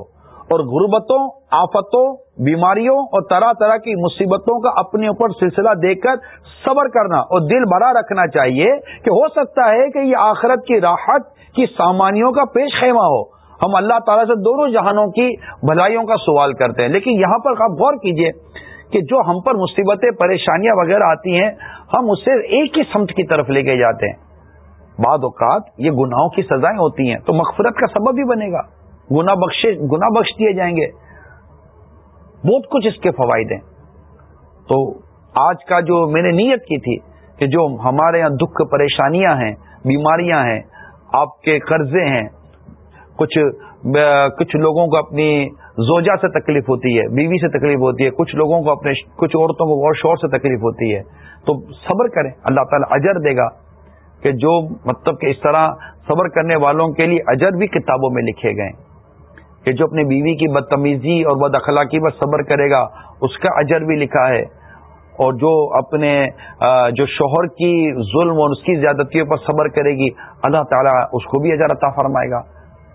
اور غربتوں، آفتوں، بیماریوں اور طرح طرح کی مصیبتوں کا اپنے اوپر سلسلہ دیکھ کر صبر کرنا اور دل بڑا رکھنا چاہیے کہ ہو سکتا ہے کہ یہ آخرت کی راحت کی سامانیوں کا پیش خیمہ ہو۔ ہم اللہ تعالیٰ سے دونوں جہانوں کی بھلائیوں کا سوال کرتے ہیں، لیکن یہاں پر آپ غور کیجیے کہ جو ہم پر مصیبتیں، پریشانیاں وغیرہ آتی ہیں، ہم اسے ایک ہی سمت کی طرف لے کے جاتے ہیں۔ بعد اوقات یہ گناہوں کی سزائیں ہوتی ہیں، تو مغفرت کا سبب بھی بنے گا۔ گنا بخش گنا بخش دیے جائیں گے۔ بہت کچھ اس کے فوائد ہیں۔ تو آج کا جو میں نے نیت کی تھی کہ جو ہمارے یہاں دکھ، پریشانیاں ہیں، بیماریاں ہیں، آپ کے قرضے ہیں، کچھ کچھ لوگوں کو اپنی زوجہ سے تکلیف ہوتی ہے، بیوی سے تکلیف ہوتی ہے، کچھ لوگوں کو اپنے کچھ عورتوں کو اور شور سے تکلیف ہوتی ہے۔ تو صبر کریں، اللہ تعالیٰ اجر دے گا کہ جو مطلب کہ اس طرح صبر کرنے والوں کے لیے اجر بھی کتابوں میں لکھے گئے کہ جو اپنی بیوی کی بدتمیزی اور بد اخلاقی پر صبر کرے گا، اس کا اجر بھی لکھا ہے۔ اور جو اپنے جو شوہر کی ظلم اور اس کی زیادتیوں پر صبر کرے گی، اللہ تعالیٰ اس کو بھی اجر عطا فرمائے گا۔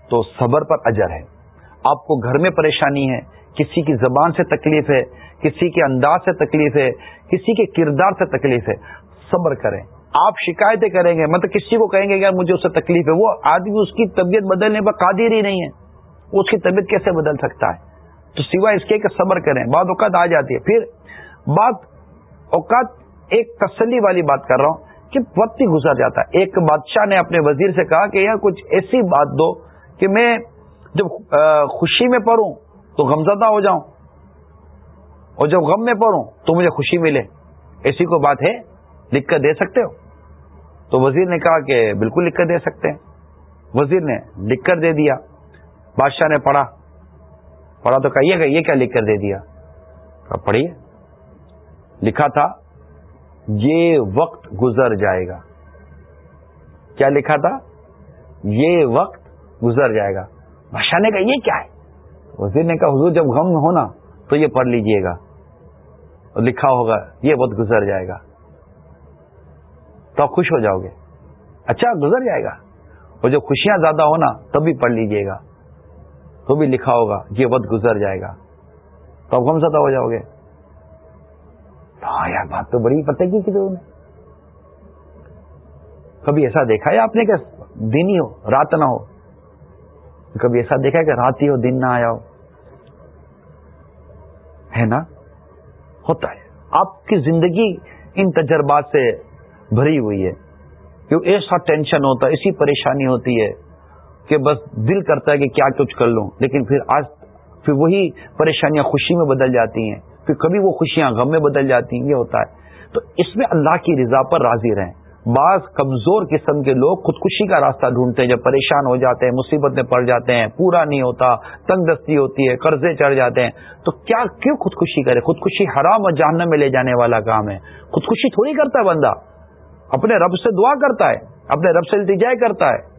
تو صبر پر اجر ہے۔ آپ کو گھر میں پریشانی ہے، کسی کی زبان سے تکلیف ہے، کسی کے انداز سے تکلیف ہے، کسی کے کردار سے تکلیف ہے، صبر کریں۔ آپ شکایتیں کریں گے مطلب کسی کو کہیں گے کہ مجھے اس سے تکلیف ہے، وہ آدمی اس کی طبیعت بدلنے پر قادر ہی نہیں ہے۔ اس کی طبیعت کیسے بدل سکتا ہے؟ تو سوائے اس کے کہ صبر کریں۔ بعض اوقات آ جاتی ہے۔ پھر بعض اوقات ایک تسلی والی بات کر رہا ہوں کہ وقت ہی گزر جاتا ہے۔ ایک بادشاہ نے اپنے وزیر سے کہا کہ یار کچھ ایسی بات دو کہ میں جب خوشی میں پڑھوں تو غمزدہ ہو جاؤں۔ اور جب غم میں پڑھوں تو مجھے خوشی ملے۔ ایسی کوئی بات ہے؟ لکھ کر دے سکتے ہو؟ تو وزیر نے کہا کہ بالکل لکھ کر دے سکتے ہیں۔ وزیر نے لکھ کر دے دیا۔ بادشاہ نے پڑھا۔ پڑھا تو کہیے گا یہ کیا لکھ کر دے دیا؟ پڑھیے۔ لکھا تھا، یہ وقت گزر جائے گا۔ کیا لکھا تھا؟ یہ وقت گزر جائے گا۔ بادشاہ نے کہا، یہ کیا ہے؟ وزیر نے کہا، حضور جب غم ہونا تو یہ پڑھ لیجیے گا اور لکھا ہوگا، یہ وقت گزر جائے گا۔ تو آپ خوش ہو جاؤ گے۔ اچھا گزر جائے گا۔ اور جو خوشیاں زیادہ ہونا، تب بھی پڑھ لیجیے گا۔ تو بھی لکھا ہوگا، یہ وقت گزر جائے گا۔ تو آپ غم زدہ ہو جاؤ گے۔ ہاں یار، بات تو بڑی پتہ کی تھی نے کبھی ایسا دیکھا ہے؟ آپ نے کہ دن ہی ہو، رات نہ ہو۔ کبھی ایسا دیکھا کہ رات ہی ہو، دن نہ آیا ہو؟ ہے نا؟ ہوتا ہے۔ آپ کی زندگی ان تجربات سے بھری ہوئی ہے۔ کہ ایسا ٹینشن ہوتا ہے، ایسی پریشانی ہوتی ہے کہ بس دل کرتا ہے کہ کیا کچھ کر لوں۔ لیکن پھر آج پھر وہی پریشانیاں خوشی میں بدل جاتی ہیں۔ پھر کبھی وہ خوشیاں غم میں بدل جاتی ہیں، یہ ہوتا ہے۔ تو اس میں اللہ کی رضا پر راضی رہیں۔ بعض کمزور قسم کے لوگ خودکشی کا راستہ ڈھونڈتے ہیں، جب پریشان ہو جاتے ہیں، مصیبت میں پڑ جاتے ہیں، پورا نہیں ہوتا، تنگ دستی ہوتی ہے، قرضے چڑھ جاتے ہیں۔ تو کیا، کیوں خودکشی کرے؟ خودکشی حرام اور جہنم میں لے جانے والا کام ہے۔ خودکشی تھوڑی کرتا ہے بندہ۔ اپنے رب سے دعا کرتا ہے، اپنے رب سے التجائے کرتا ہے۔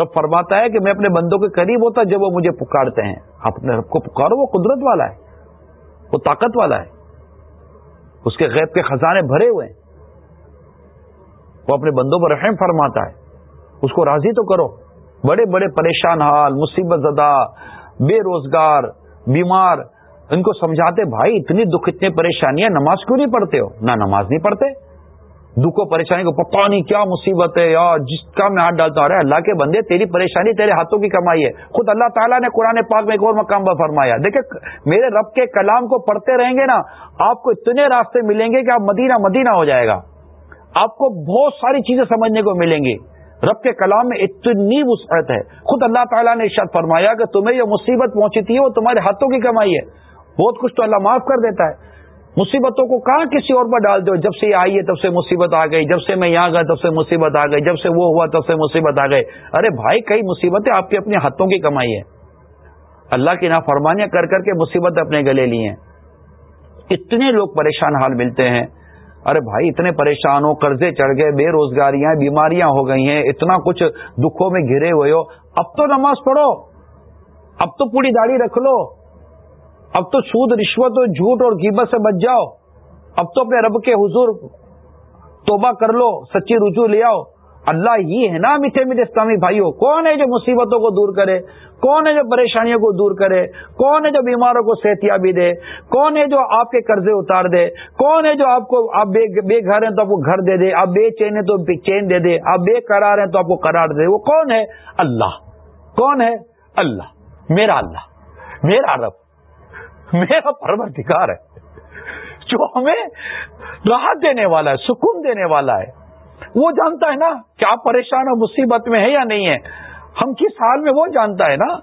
رب فرماتا ہے کہ میں اپنے بندوں کے قریب ہوتا جب وہ مجھے پکارتے ہیں۔ اپنے رب کو پکارو، وہ قدرت والا ہے، وہ طاقت والا ہے۔ اس کے غیب کے خزانے بھرے ہوئے ہیں۔ وہ اپنے بندوں پر رحم فرماتا ہے۔ اس کو راضی تو کرو۔ بڑے بڑے پریشان حال، مصیبت زدہ، بے روزگار، بیمار، ان کو سمجھاتے، بھائی، اتنی دکھ، اتنی پریشانیاں، نماز کیوں نہیں پڑھتے ہو؟ نہ، نماز نہیں پڑھتے۔ دکھ و پریشانی کو پتا نہیں، کیا مصیبت ہے یا جس کا میں ہاتھ ڈالتا ہوں؟ اللہ کے بندے، تیری پریشانی تیرے ہاتھوں کی کمائی ہے۔ خود اللہ تعالیٰ نے قرآن پاک میں ایک اور مقام پر فرمایا۔ دیکھیں، میرے رب کے کلام کو پڑھتے رہیں گے نا، آپ کو اتنے راستے ملیں گے کہ آپ مدینہ مدینہ ہو جائے گا۔ آپ کو بہت ساری چیزیں سمجھنے کو ملیں گی۔ رب کے کلام میں اتنی وسعت ہے۔ خود اللہ تعالیٰ نے ارشاد فرمایا کہ تمہیں یہ مصیبت پہنچی تھی، وہ تمہارے ہاتھوں کی کمائی ہے۔ بہت کچھ تو اللہ معاف کر دیتا ہے۔ مصیبتوں کو کہاں کسی اور پر ڈال دو جب سے یہ آئی ہے، تب سے مصیبت آ گئی۔ جب سے میں یہاں گیا، تب سے مصیبت آ گئی۔ جب سے وہ ہوا، تب سے مصیبت آ گئی۔ ارے بھائی، کئی مصیبتیں آپ کے اپنے ہاتھوں کی کمائی ہے اللہ کی نا فرمانیاں کر کر کے مصیبت اپنے گلے لی ہیں۔ اتنے لوگ پریشان حال ملتے ہیں۔ ارے بھائی، اتنے پریشان ہو، قرضے چڑھ گئے، بے روزگاریاں، بیماریاں ہو گئی ہیں، اتنا کچھ دکھوں میں گھرے ہوئے ہو۔ اب تو نماز پڑھو، اب تو پوری داڑھی رکھ لو، اب تو سود، رشوت اور جھوٹ اور غیبت سے بچ جاؤ، اب تو اپنے رب کے حضور توبہ کر لو، سچی رجوع لے آؤ۔ اللہ ہی ہے نا میٹھے میٹھے اسلامی بھائیوں، کون ہے جو مصیبتوں کو دور کرے؟ کون ہے جو پریشانیوں کو دور کرے؟ کون ہے جو بیماروں کو صحت یابی دے؟ کون ہے جو آپ کے قرضے اتار دے؟ کون ہے جو آپ کو، آپ بے گھر ہیں تو آپ کو گھر دے دے؟ آپ بے چین ہیں تو چین دے دے؟ آپ بے قرار ہیں تو آپ کو قرار دے وہ کون ہے؟ اللہ۔ کون ہے؟ اللہ۔ میرا اللہ۔ میرا رب۔ میرا پرور ہے۔ جو ہمیں راحت دینے والا ہے، سکون دینے والا ہے۔ وہ جانتا ہے نا کیا پریشان اور مصیبت میں ہے یا نہیں ہے۔ ہم کس حال میں وہ جانتا ہے نا؟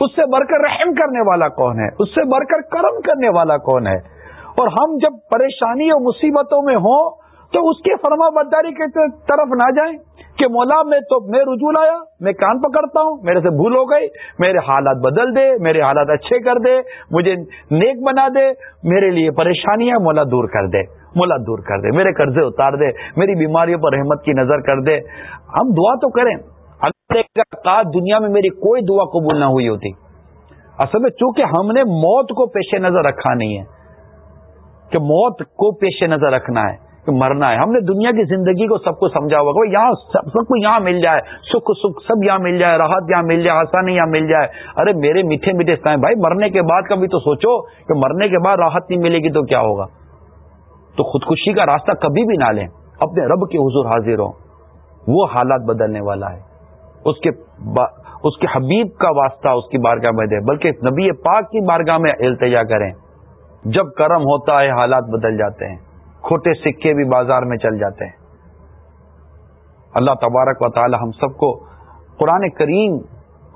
اس سے بڑھ کر رحم کرنے والا کون ہے؟ اس سے بڑھ کر کرم کرنے والا کون ہے؟ اور ہم جب پریشانی اور مصیبتوں میں ہوں تو اس کی فرما بداری کی طرف نہ جائیں کہ مولا میں تو میں رجوع لایا، میں کان پکڑتا ہوں، میرے سے بھول ہو گئی میرے حالات بدل دے، میرے حالات اچھے کر دے، مجھے نیک بنا دے، میرے لیے پریشانیاں مولا دور کر دے۔ مولا دور کر دے، میرے قرضے اتار دے، میری بیماریوں پر رحمت کی نظر کر دے۔ ہم دعا تو کریں۔ اگر دنیا میں میری کوئی دعا قبول نہ ہوئی ہوتی، اصل میں چونکہ ہم نے موت کو پیش نظر رکھا نہیں ہے، کہ موت کو پیش نظر رکھنا ہے، کہ مرنا ہے۔ ہم نے دنیا کی زندگی کو سب کو سمجھا ہوا کہ یہاں سب کو یہاں مل جائے، سکھ سکھ، سب یہاں مل جائے، راحت یہاں مل جائے، آسانی یہاں مل جائے۔ ارے میرے میٹھے میٹھے بھائی مرنے کے بعد کبھی تو سوچو کہ مرنے کے بعد راحت نہیں ملے گی تو کیا ہوگا؟ تو خودکشی کا راستہ کبھی بھی نہ لیں۔ اپنے رب کے حضور حاضر ہوں۔ وہ حالات بدلنے والا ہے۔ اس کے با، اس کے حبیب کا واسطہ اس کی بارگاہ میں دیں۔ بلکہ نبی پاک کی بارگاہ میں التجا کریں۔ جب کرم ہوتا ہے، حالات بدل جاتے ہیں۔ کھوٹے سکے بھی بازار میں چل جاتے ہیں۔ اللہ تبارک و تعالی ہم سب کو قرآن کریم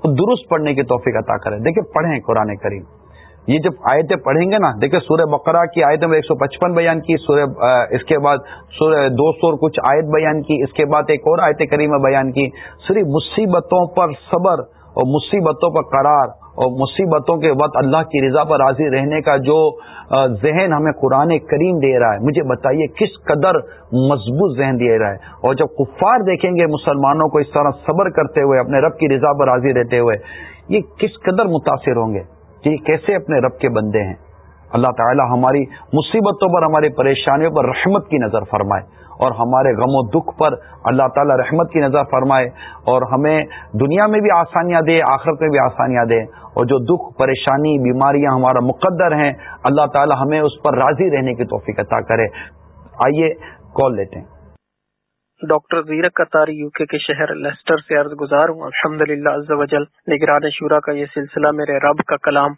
درست پڑھنے کی توفیق عطا کرے۔ دیکھیں، پڑھیں قرآن کریم۔ یہ جب آیتیں پڑھیں گے نا، دیکھیں سورہ بقرہ کی آیتیں میں ایک سو پچپن بیان کی، سورہ اس کے بعد سورہ دو سو کچھ آیت بیان کی، اس کے بعد ایک اور آیت کریم بیان کی۔ صرف مصیبتوں پر صبر اور مصیبتوں پر قرار اور مصیبتوں کے وقت اللہ کی رضا پر راضی رہنے کا جو ذہن ہمیں قرآن کریم دے رہا ہے۔ مجھے بتائیے کس قدر مضبوط ذہن دے رہا ہے۔ اور جب کفار دیکھیں گے مسلمانوں کو اس طرح صبر کرتے ہوئے، اپنے رب کی رضا پر راضی رہتے ہوئے، یہ کس قدر متاثر ہوں گے؟ کہ یہ کیسے اپنے رب کے بندے ہیں۔ اللہ تعالی ہماری مصیبتوں پر، ہماری پریشانیوں پر رحمت کی نظر فرمائے اور ہمارے غم و دکھ پر اللہ تعالی رحمت کی نظر فرمائے اور ہمیں دنیا میں بھی آسانیاں دے، آخرت میں بھی آسانیاں دے اور جو دکھ، پریشانی، بیماریاں ہمارا مقدر ہیں، اللہ تعالی ہمیں اس پر راضی رہنے کی توفیق عطا کرے۔ آئیے کال لیتے ہیں۔ ڈاکٹر زیرک قطاری یو کے شہر لیسٹر سے عرض گزار ہوں الحمد للہ نگران شورا کا یہ سلسلہ میرے رب کا کلام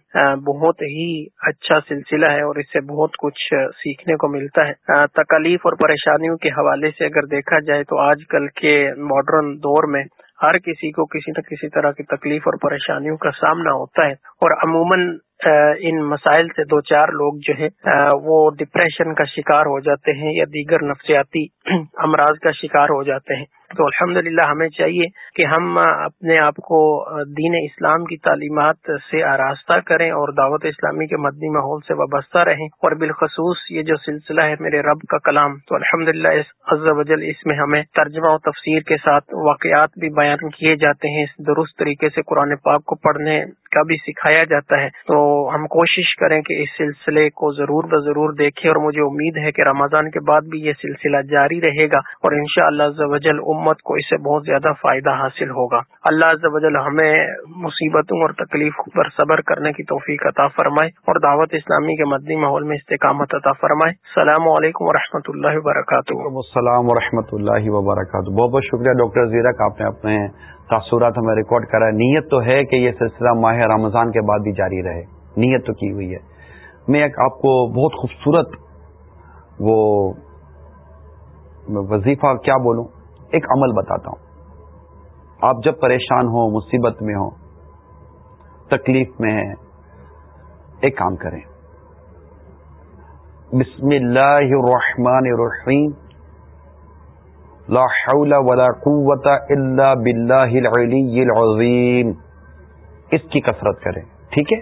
بہت ہی اچھا سلسلہ ہے اور اس سے بہت کچھ سیکھنے کو ملتا ہے۔ تکلیف اور پریشانیوں کے حوالے سے اگر دیکھا جائے تو آج کل کے ماڈرن دور میں ہر کسی کو کسی نہ کسی طرح کی تکلیف اور پریشانیوں کا سامنا ہوتا ہے اور عموماً ان مسائل سے دو چار لوگ جو ہے وہ ڈپریشن کا شکار ہو جاتے ہیں یا دیگر نفسیاتی امراض کا شکار ہو جاتے ہیں۔ تو الحمد ہمیں چاہیے کہ ہم اپنے آپ کو دین اسلام کی تعلیمات سے آراستہ کریں اور دعوت اسلامی کے مدنی ماحول سے وابستہ رہیں اور بالخصوص یہ جو سلسلہ ہے میرے رب کا کلام، تو الحمد للہ اس میں ہمیں ترجمہ و تفسیر کے ساتھ واقعات بھی بیان کیے جاتے ہیں درست طریقے سے قرآن پاک کو پڑھنے کا بھی سکھایا جاتا ہے۔ تو ہم کوشش کریں کہ اس سلسلے کو ضرور ب ضرور دیکھیں اور مجھے امید ہے کہ رمضان کے بعد بھی یہ سلسلہ جاری رہے گا اور ان شاء اللہ امت کو اس سے بہت زیادہ فائدہ حاصل ہوگا۔ اللہ ہمیں مصیبتوں اور تکلیف پر صبر کرنے کی توفیق عطا فرمائے اور دعوت اسلامی کے مدنی ماحول میں استقامت عطا فرمائے۔ السلام علیکم و اللہ وبرکاتہ۔ السلام و اللہ وبرکاتہ۔ بہت بہت شکریہ ڈاکٹر زیرک، آپ نے اپنے تاثرات ہمیں ریکارڈ کرا ہے نیت تو ہے کہ یہ سلسلہ ماہ رمضان کے بعد بھی جاری رہے۔ نیت تو کی ہوئی ہے۔ میں ایک آپ کو بہت خوبصورت وہ وظیفہ کیا بولوں؟ ایک عمل بتاتا ہوں۔ آپ جب پریشان ہو مصیبت میں ہو تکلیف میں ہے ایک کام کریں۔ بسم اللہ الرحمن الرحیم۔ لا حول ولا قوت الا باللہ العلی العظیم۔ اس کی کثرت کریں، ٹھیک ہے؟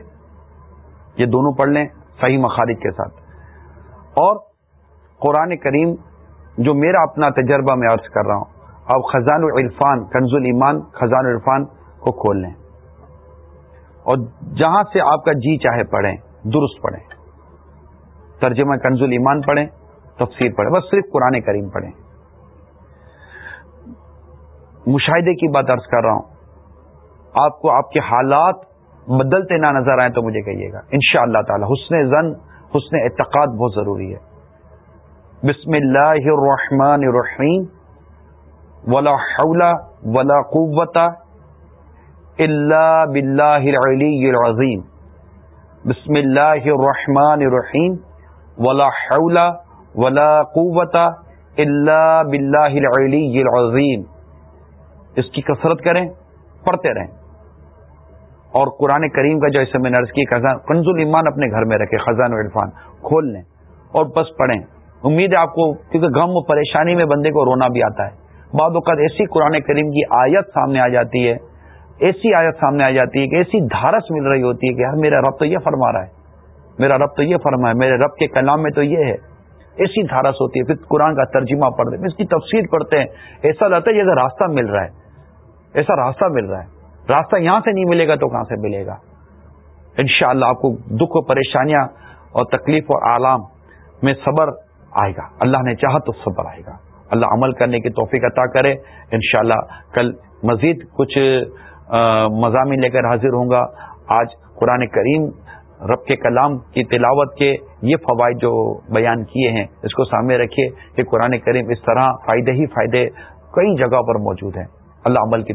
یہ دونوں پڑھ لیں صحیح مخارج کے ساتھ۔ اور قرآن کریم جو میرا اپنا تجربہ میں عرض کر رہا ہوں اب خزان العرفان کنز المان خزان العرفان کو کھول لیں اور جہاں سے آپ کا جی چاہے پڑھیں، درست پڑھیں۔ ترجمہ کنز المان پڑھیں، تفسیر پڑھیں، بس صرف قرآن کریم پڑھیں۔ مشاہدے کی بات عرض کر رہا ہوں۔ آپ کو آپ کے حالات بدلتے نہ نظر آئیں تو مجھے کہیے گا۔ ان شاء اللہ تعالی، حسن زن حسن اعتقاد بہت ضروری ہے۔ بسم اللہ الرحمن الرحیم۔ ولا حول ولا قوت الا باللہ العلی العظیم بسم اللہ الرحمن الرحیم ولا حول ولا قوت الا باللہ العلی العظیم اس کی کثرت کریں، پڑھتے رہیں. اور قرآن کریم کا جو ایسے میں نرس کی کنز المان اپنے گھر میں رکھے، خزان و عرفان، کھول لیں اور بس پڑھیں. امید ہے آپ کو کیونکہ غم و پریشانی میں بندے کو رونا بھی آتا ہے۔ بعد اوقات ایسی قرآن کریم کی آیت سامنے آ جاتی ہے، ایسی آیت سامنے آ جاتی ہے کہ ایسی دھارس مل رہی ہوتی ہے کہ یار میرا رب تو یہ فرما رہا ہے، میرا رب تو یہ فرما ہے، میرے رب کے کلام میں تو یہ ہے۔ ایسی دھارس ہوتی ہے، پھر قرآن کا ترجمہ پڑھتے ہیں اس کی تفصیل پڑھتے ہیں۔ ایسا لگتا ہے جیسے راستہ مل رہا ہے، ایسا راستہ مل رہا ہے۔ راستہ یہاں سے نہیں ملے گا تو کہاں سے ملے گا؟ انشاءاللہ اللہ آپ کو دکھ و پریشانیاں اور تکلیف اور آلام میں صبر آئے گا۔ اللہ نے چاہا تو صبر آئے گا۔ اللہ عمل کرنے کی توفیق عطا کرے۔ انشاءاللہ کل مزید کچھ مضامین لے کر حاضر ہوں گا۔ آج قرآن کریم رب کے کلام کی تلاوت کے یہ فوائد جو بیان کیے ہیں، اس کو سامنے رکھیے کہ قرآن کریم اس طرح فائدے ہی فائدے کئی جگہ پر موجود ہیں۔ اللہ عمل کی